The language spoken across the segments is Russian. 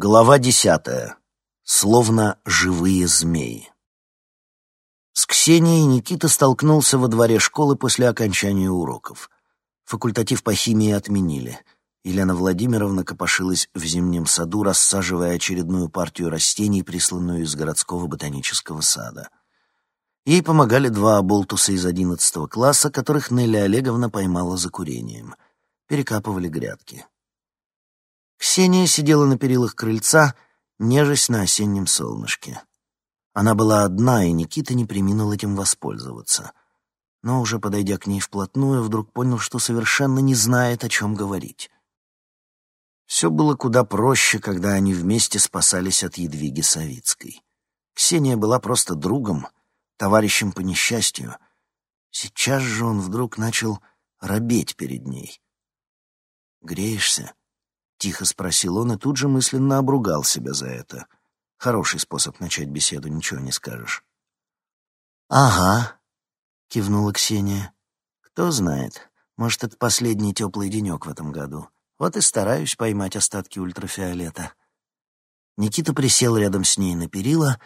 Глава десятая. Словно живые змеи. С Ксенией Никита столкнулся во дворе школы после окончания уроков. Факультатив по химии отменили. Елена Владимировна копошилась в зимнем саду, рассаживая очередную партию растений, присланную из городского ботанического сада. Ей помогали два оболтуса из одиннадцатого класса, которых Нелли Олеговна поймала за курением. Перекапывали грядки. Ксения сидела на перилах крыльца, нежесть на осеннем солнышке. Она была одна, и Никита не приминул этим воспользоваться. Но уже подойдя к ней вплотную, вдруг понял, что совершенно не знает, о чем говорить. Все было куда проще, когда они вместе спасались от Едвиги Савицкой. Ксения была просто другом, товарищем по несчастью. Сейчас же он вдруг начал робеть перед ней. «Греешься?» — тихо спросил он и тут же мысленно обругал себя за это. Хороший способ начать беседу, ничего не скажешь. «Ага», — кивнула Ксения. «Кто знает, может, это последний теплый денек в этом году. Вот и стараюсь поймать остатки ультрафиолета». Никита присел рядом с ней на перила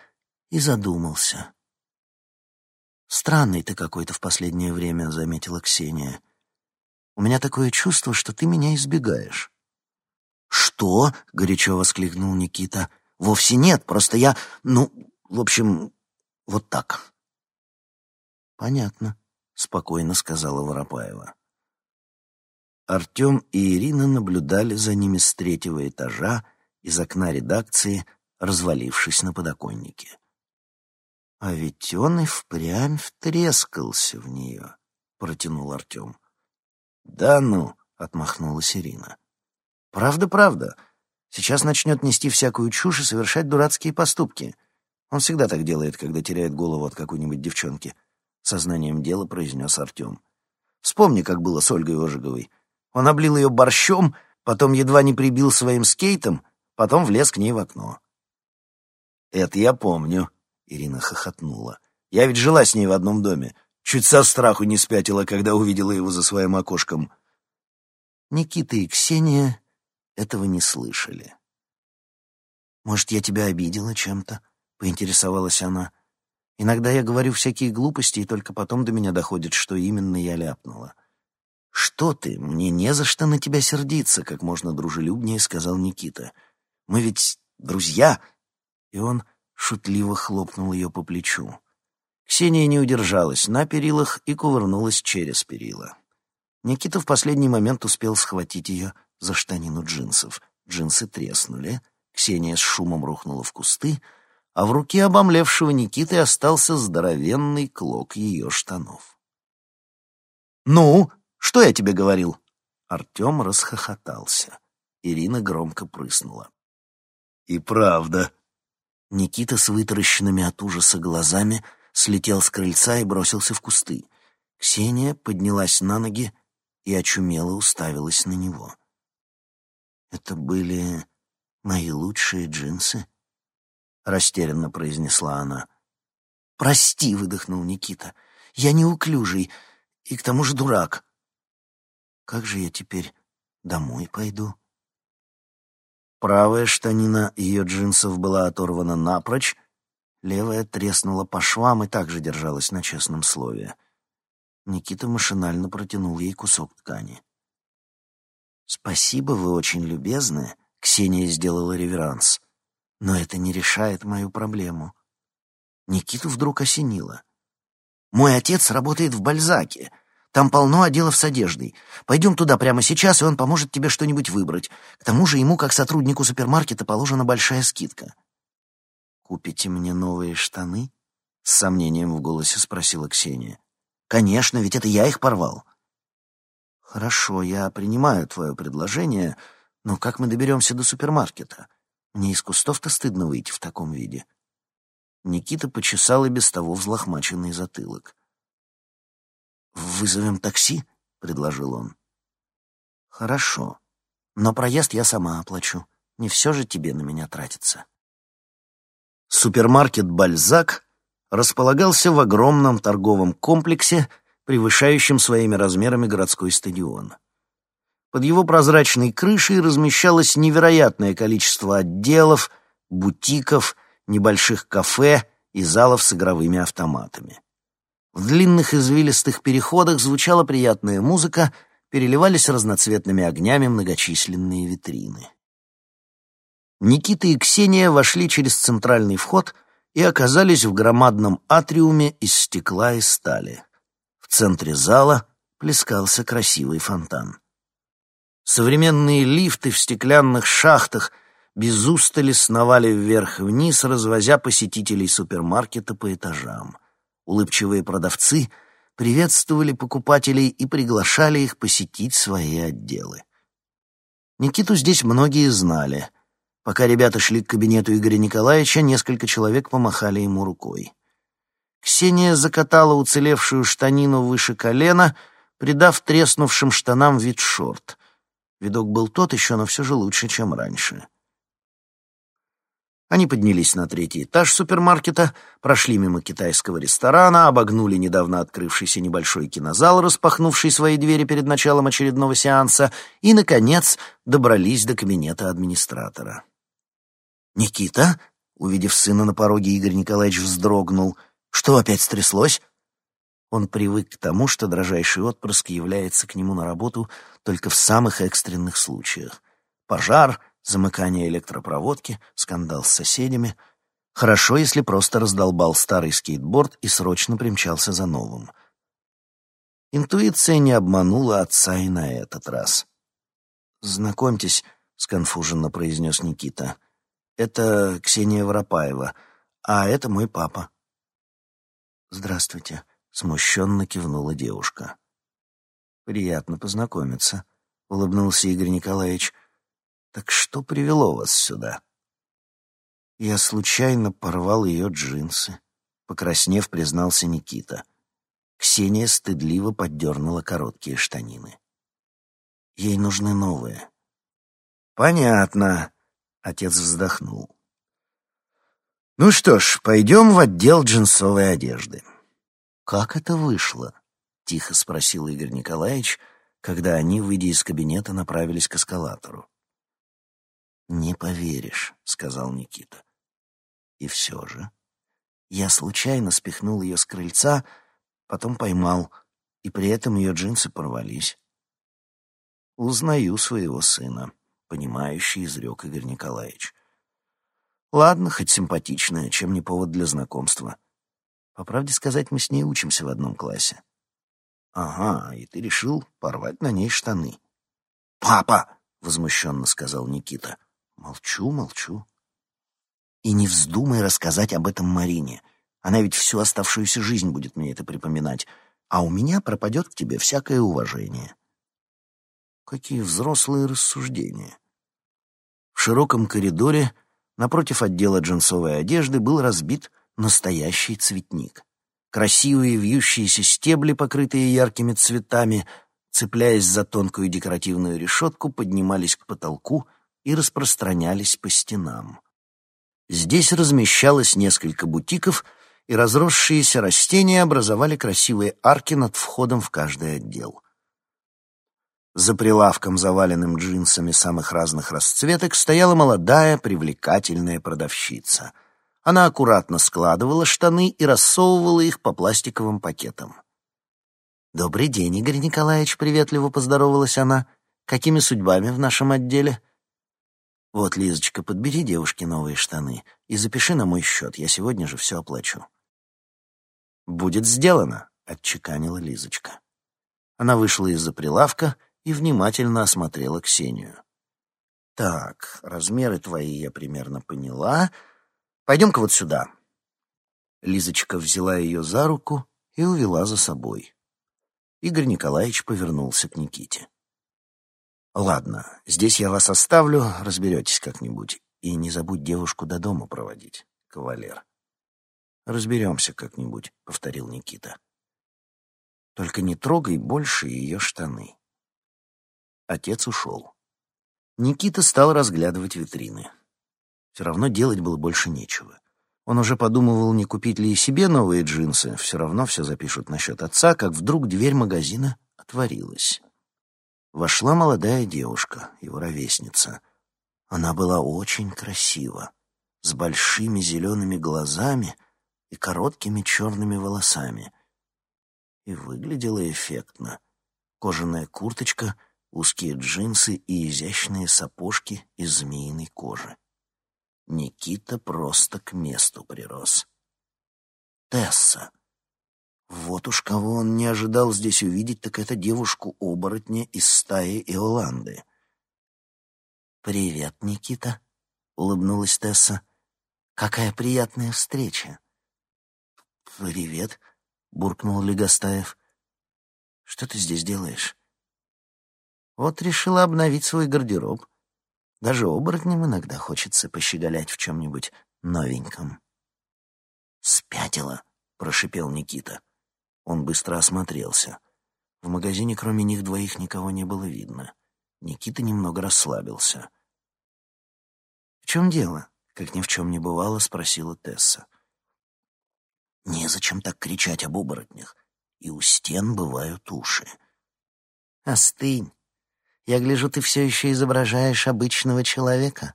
и задумался. «Странный ты какой-то в последнее время», — заметила Ксения. «У меня такое чувство, что ты меня избегаешь». «Что?» — горячо воскликнул Никита. «Вовсе нет, просто я... Ну, в общем, вот так». «Понятно», — спокойно сказала Воропаева. Артем и Ирина наблюдали за ними с третьего этажа из окна редакции, развалившись на подоконнике. «А ведь он и впрямь втрескался в нее», — протянул Артем. «Да ну», — отмахнулась Ирина. Правда, правда. Сейчас начнет нести всякую чушь и совершать дурацкие поступки. Он всегда так делает, когда теряет голову от какой-нибудь девчонки. Сознанием дела произнес Артем. Вспомни, как было с Ольгой Ожеговой. Он облил ее борщом, потом едва не прибил своим скейтом, потом влез к ней в окно. «Это я помню», — Ирина хохотнула. «Я ведь жила с ней в одном доме. Чуть со страху не спятила, когда увидела его за своим окошком». Никита и Ксения этого не слышали. «Может, я тебя обидела чем-то?» — поинтересовалась она. «Иногда я говорю всякие глупости, и только потом до меня доходит, что именно я ляпнула». «Что ты? Мне не за что на тебя сердиться», — как можно дружелюбнее сказал Никита. «Мы ведь друзья!» И он шутливо хлопнул ее по плечу. Ксения не удержалась на перилах и кувырнулась через перила. Никита в последний момент успел схватить ее за штанину джинсов. Джинсы треснули, Ксения с шумом рухнула в кусты, а в руке обомлевшего Никиты остался здоровенный клок ее штанов. «Ну, что я тебе говорил?» Артем расхохотался. Ирина громко прыснула. «И правда». Никита с вытаращенными от ужаса глазами слетел с крыльца и бросился в кусты. Ксения поднялась на ноги и очумело уставилась на него. «Это были мои лучшие джинсы?» — растерянно произнесла она. «Прости», — выдохнул Никита. «Я неуклюжий и к тому же дурак. Как же я теперь домой пойду?» Правая штанина ее джинсов была оторвана напрочь, левая треснула по швам и также держалась на честном слове. Никита машинально протянул ей кусок ткани. «Спасибо, вы очень любезны», — Ксения сделала реверанс. «Но это не решает мою проблему». Никиту вдруг осенило. «Мой отец работает в Бальзаке. Там полно отделов с одеждой. Пойдем туда прямо сейчас, и он поможет тебе что-нибудь выбрать. К тому же ему, как сотруднику супермаркета, положена большая скидка». «Купите мне новые штаны?» — с сомнением в голосе спросила Ксения. «Конечно, ведь это я их порвал». «Хорошо, я принимаю твое предложение, но как мы доберемся до супермаркета? Мне из кустов-то стыдно выйти в таком виде». Никита почесал и без того взлохмаченный затылок. «Вызовем такси?» — предложил он. «Хорошо, но проезд я сама оплачу. Не все же тебе на меня тратится». Супермаркет «Бальзак» располагался в огромном торговом комплексе, превышающим своими размерами городской стадион. Под его прозрачной крышей размещалось невероятное количество отделов, бутиков, небольших кафе и залов с игровыми автоматами. В длинных извилистых переходах звучала приятная музыка, переливались разноцветными огнями многочисленные витрины. Никита и Ксения вошли через центральный вход и оказались в громадном атриуме из стекла и стали. Центре зала плескался красивый фонтан. Современные лифты в стеклянных шахтах без устали сновали вверх-вниз, развозя посетителей супермаркета по этажам. Улыбчивые продавцы приветствовали покупателей и приглашали их посетить свои отделы. Никиту здесь многие знали. Пока ребята шли к кабинету Игоря Николаевича, несколько человек помахали ему рукой. Ксения закатала уцелевшую штанину выше колена, придав треснувшим штанам вид шорт. Видок был тот еще, но все же лучше, чем раньше. Они поднялись на третий этаж супермаркета, прошли мимо китайского ресторана, обогнули недавно открывшийся небольшой кинозал, распахнувший свои двери перед началом очередного сеанса, и, наконец, добрались до кабинета администратора. «Никита?» — увидев сына на пороге, Игорь Николаевич вздрогнул. «Что опять стряслось?» Он привык к тому, что дрожайший отпрыск является к нему на работу только в самых экстренных случаях. Пожар — замыкание электропроводки, скандал с соседями. Хорошо, если просто раздолбал старый скейтборд и срочно примчался за новым. Интуиция не обманула отца и на этот раз. «Знакомьтесь», — сконфуженно произнес Никита. «Это Ксения Воропаева, а это мой папа». «Здравствуйте», — смущенно кивнула девушка. «Приятно познакомиться», — улыбнулся Игорь Николаевич. Так что привело вас сюда? Я случайно порвал ее джинсы. Покраснев, признался Никита. Ксения стыдливо поддернула короткие штанины. Ей нужны новые. Понятно. Отец вздохнул. Ну что ж, пойдем в отдел джинсовой одежды. Как это вышло? Тихо спросил Игорь Николаевич, когда они, выйдя из кабинета, направились к эскалатору. «Не поверишь», — сказал Никита. И все же. Я случайно спихнул ее с крыльца, потом поймал, и при этом ее джинсы порвались. «Узнаю своего сына», — понимающий изрек Игорь Николаевич. «Ладно, хоть симпатичная, чем не повод для знакомства. По правде сказать, мы с ней учимся в одном классе». «Ага, и ты решил порвать на ней штаны». «Папа!» — возмущенно сказал Никита. Молчу, молчу. И не вздумай рассказать об этом Марине. Она ведь всю оставшуюся жизнь будет мне это припоминать, а у меня пропадет к тебе всякое уважение. Какие взрослые рассуждения. В широком коридоре напротив отдела джинсовой одежды был разбит настоящий цветник. Красивые вьющиеся стебли, покрытые яркими цветами, цепляясь за тонкую декоративную решетку, поднимались к потолку — и распространялись по стенам. Здесь размещалось несколько бутиков, и разросшиеся растения образовали красивые арки над входом в каждый отдел. За прилавком, заваленным джинсами самых разных расцветок, стояла молодая, привлекательная продавщица. Она аккуратно складывала штаны и рассовывала их по пластиковым пакетам. «Добрый день, Игорь Николаевич», — приветливо поздоровалась она. «Какими судьбами в нашем отделе?» «Вот, Лизочка, подбери девушке новые штаны и запиши на мой счет, я сегодня же все оплачу». «Будет сделано», — отчеканила Лизочка. Она вышла из-за прилавка и внимательно осмотрела Ксению. «Так, размеры твои я примерно поняла. Пойдем-ка вот сюда». Лизочка взяла ее за руку и увела за собой. Игорь Николаевич повернулся к Никите. Ладно, здесь я вас оставлю, разберетесь как-нибудь. И не забудь девушку до дома проводить, кавалер. Разберемся как-нибудь, повторил Никита. Только не трогай больше ее штаны. Отец ушел. Никита стал разглядывать витрины. Все равно делать было больше нечего. Он уже подумывал, не купить ли и себе новые джинсы, все равно все запишут насчет отца, как вдруг дверь магазина отворилась. Вошла молодая девушка, его ровесница. Она была очень красива, с большими зелеными глазами и короткими черными волосами. И выглядела эффектно. Кожаная курточка, узкие джинсы и изящные сапожки из змеиной кожи. Никита просто к месту прирос. Тесса. Вот уж кого он не ожидал здесь увидеть, так это девушку-оборотня из стаи Иоланды. «Привет, Никита», — улыбнулась Тесса. «Какая приятная встреча». «Привет», — буркнул Легостаев. «Что ты здесь делаешь?» «Вот решила обновить свой гардероб. Даже оборотням иногда хочется пощеголять в чем-нибудь новеньком». «Спятила», — прошипел Никита. Он быстро осмотрелся. В магазине кроме них двоих никого не было видно. Никита немного расслабился. «В чем дело?» — как ни в чем не бывало, спросила Тесса. «Незачем так кричать об оборотнях. И у стен бывают уши». «Остынь. Я гляжу, ты все еще изображаешь обычного человека.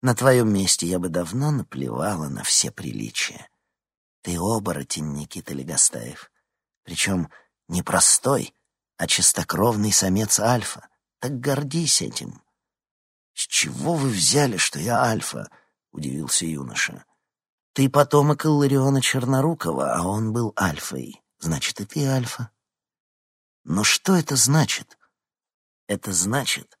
На твоем месте я бы давно наплевала на все приличия. Ты оборотень, Никита Легостаев. Причем не простой, а чистокровный самец альфа. Так гордись этим. «С чего вы взяли, что я альфа?» — удивился юноша. «Ты потомок Иллариона Чернорукова, а он был альфой. Значит, и ты альфа». «Но что это значит?» «Это значит,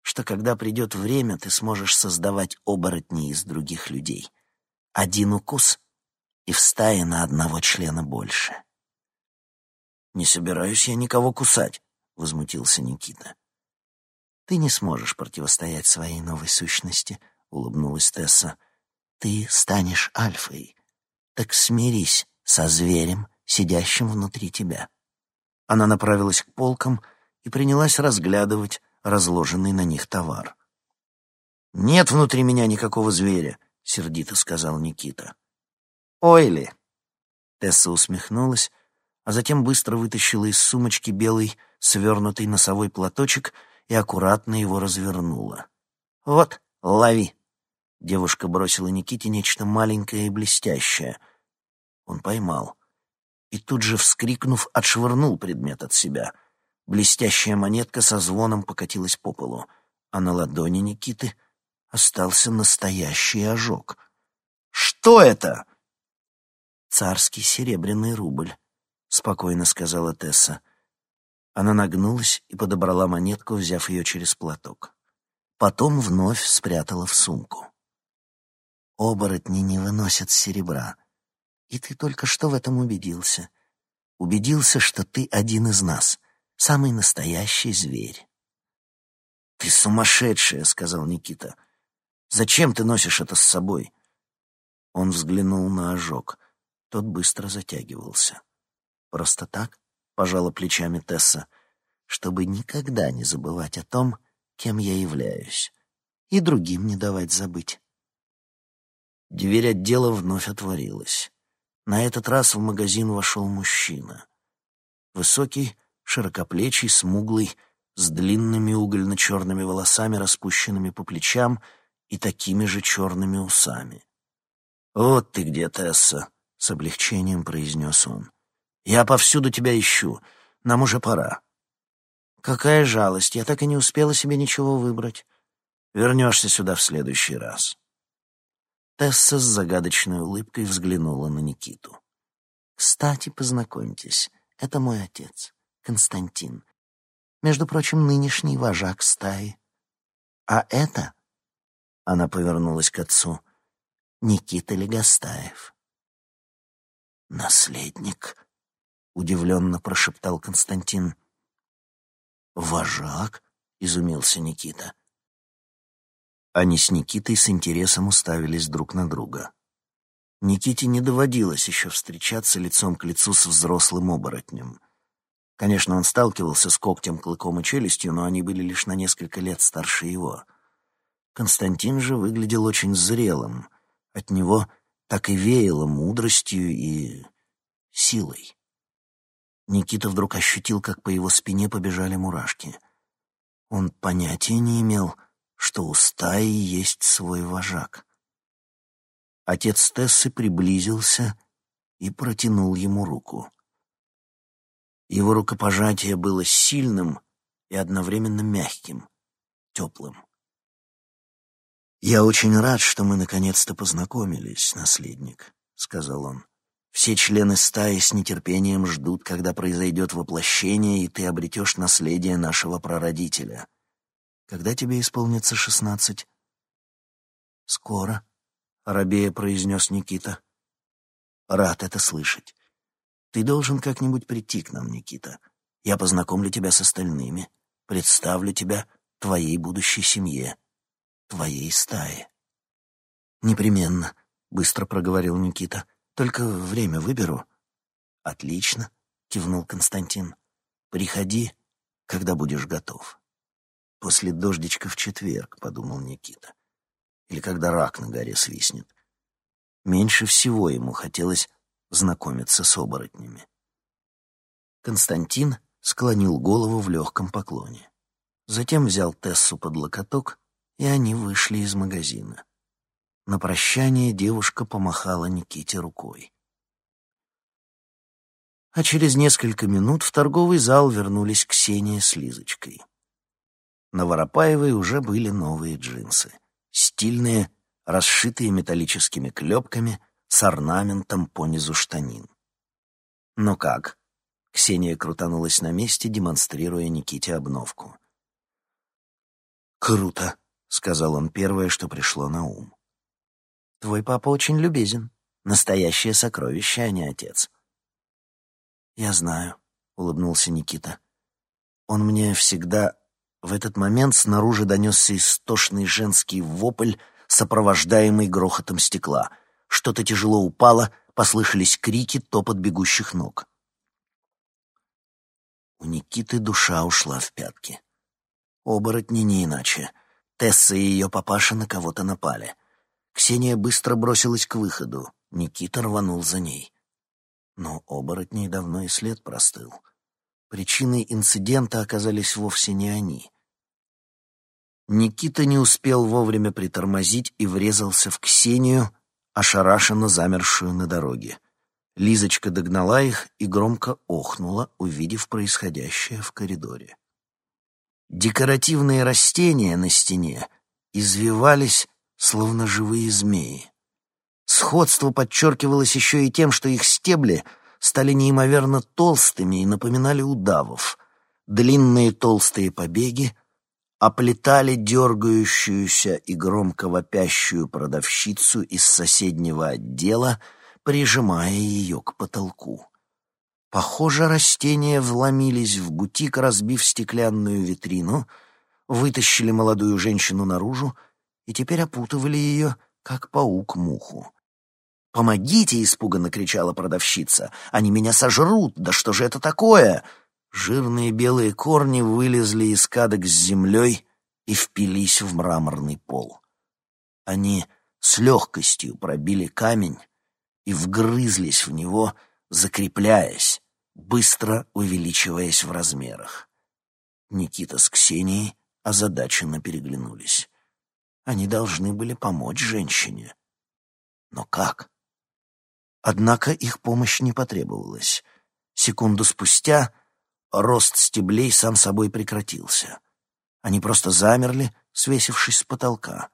что когда придет время, ты сможешь создавать оборотни из других людей. Один укус — и в стае на одного члена больше. «Не собираюсь я никого кусать», — возмутился Никита. «Ты не сможешь противостоять своей новой сущности», — улыбнулась Тесса. «Ты станешь альфой. Так смирись со зверем, сидящим внутри тебя». Она направилась к полкам и принялась разглядывать разложенный на них товар. «Нет внутри меня никакого зверя», — сердито сказал Никита. Ойли!» Тесса усмехнулась, а затем быстро вытащила из сумочки белый свернутый носовой платочек и аккуратно его развернула. «Вот, лови!» Девушка бросила Никите нечто маленькое и блестящее. Он поймал. И тут же, вскрикнув, отшвырнул предмет от себя. Блестящая монетка со звоном покатилась по полу, а на ладони Никиты остался настоящий ожог. «Что это?» «Царский серебряный рубль», — спокойно сказала Тесса. Она нагнулась и подобрала монетку, взяв ее через платок. Потом вновь спрятала в сумку. «Оборотни не выносят серебра. И ты только что в этом убедился. Убедился, что ты один из нас, самый настоящий зверь». «Ты сумасшедшая», — сказал Никита. «Зачем ты носишь это с собой?» Он взглянул на ожог — тот быстро затягивался. «Просто так?» — пожала плечами Тесса. «Чтобы никогда не забывать о том, кем я являюсь, и другим не давать забыть». Дверь отдела вновь отворилась. На этот раз в магазин вошел мужчина. Высокий, широкоплечий, смуглый, с длинными угольно-черными волосами, распущенными по плечам, и такими же черными усами. «Вот ты где, Тесса!» — с облегчением произнес он. «Я повсюду тебя ищу. Нам уже пора». «Какая жалость! Я так и не успела себе ничего выбрать. Вернешься сюда в следующий раз». Тесса с загадочной улыбкой взглянула на Никиту. «Кстати, познакомьтесь, это мой отец, Константин. Между прочим, нынешний вожак стаи. А это...» Она повернулась к отцу. «Никита Легостаев». «Наследник», — удивленно прошептал Константин. «Вожак?» — изумился Никита. Они с Никитой с интересом уставились друг на друга. Никите не доводилось еще встречаться лицом к лицу с взрослым оборотнем. Конечно, он сталкивался с когтем, клыком и челюстью, но они были лишь на несколько лет старше его. Константин же выглядел очень зрелым. От него так и веяло мудростью и силой. Никита вдруг ощутил, как по его спине побежали мурашки. Он понятия не имел, что у стаи есть свой вожак. Отец Тессы приблизился и протянул ему руку. Его рукопожатие было сильным и одновременно мягким, теплым. «Я очень рад, что мы наконец-то познакомились, наследник», — сказал он. «Все члены стаи с нетерпением ждут, когда произойдет воплощение, и ты обретешь наследие нашего прародителя. Когда тебе исполнится шестнадцать?» «Скоро», — рабея произнес Никита. «Рад это слышать. Ты должен как-нибудь прийти к нам, Никита. Я познакомлю тебя с остальными, представлю тебя твоей будущей семье, твоей стае». «Непременно», — быстро проговорил Никита. «Только время выберу». «Отлично», — кивнул Константин. «Приходи, когда будешь готов». «После дождичка в четверг», — подумал Никита. «Или когда рак на горе свистнет». Меньше всего ему хотелось знакомиться с оборотнями. Константин склонил голову в легком поклоне. Затем взял Тессу под локоток, и они вышли из магазина. На прощание девушка помахала Никите рукой. А через несколько минут в торговый зал вернулись Ксения с Лизочкой. На Воропаевой уже были новые джинсы. Стильные, расшитые металлическими клепками — с орнаментом по низу штанин. «Ну как?» — Ксения крутанулась на месте, демонстрируя Никите обновку. «Круто», — сказал он первое, что пришло на ум. «Твой папа очень любезен. Настоящее сокровище, а не отец». «Я знаю», — улыбнулся Никита. «Он мне всегда...» В этот момент снаружи донесся истошный женский вопль, сопровождаемый грохотом стекла — что-то тяжело упало, послышались крики, топот бегущих ног. У Никиты душа ушла в пятки. Оборотни не иначе. Тесса и ее папаша на кого-то напали. Ксения быстро бросилась к выходу. Никита рванул за ней. Но оборотней давно и след простыл. Причиной инцидента оказались вовсе не они. Никита не успел вовремя притормозить и врезался в Ксению, ошарашенно замершую на дороге. Лизочка догнала их и громко охнула, увидев происходящее в коридоре. Декоративные растения на стене извивались, словно живые змеи. Сходство подчеркивалось еще и тем, что их стебли стали неимоверно толстыми и напоминали удавов. Длинные толстые побеги оплетали дергающуюся и громко вопящую продавщицу из соседнего отдела, прижимая ее к потолку. Похоже, растения вломились в бутик, разбив стеклянную витрину, вытащили молодую женщину наружу и теперь опутывали ее, как паук муху. «Помогите!» — испуганно кричала продавщица. «Они меня сожрут! Да что же это такое?» Жирные белые корни вылезли из кадок с землей и впились в мраморный пол. Они с легкостью пробили камень и вгрызлись в него, закрепляясь, быстро увеличиваясь в размерах. Никита с Ксенией озадаченно переглянулись. Они должны были помочь женщине. Но как? Однако их помощь не потребовалась. Секунду спустя — рост стеблей сам собой прекратился. Они просто замерли, свесившись с потолка.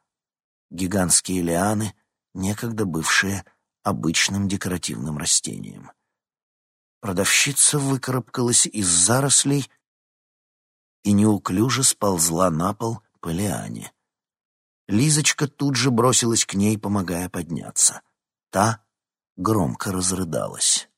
Гигантские лианы, некогда бывшие обычным декоративным растением. Продавщица выкарабкалась из зарослей и неуклюже сползла на пол по лиане. Лизочка тут же бросилась к ней, помогая подняться. Та громко разрыдалась.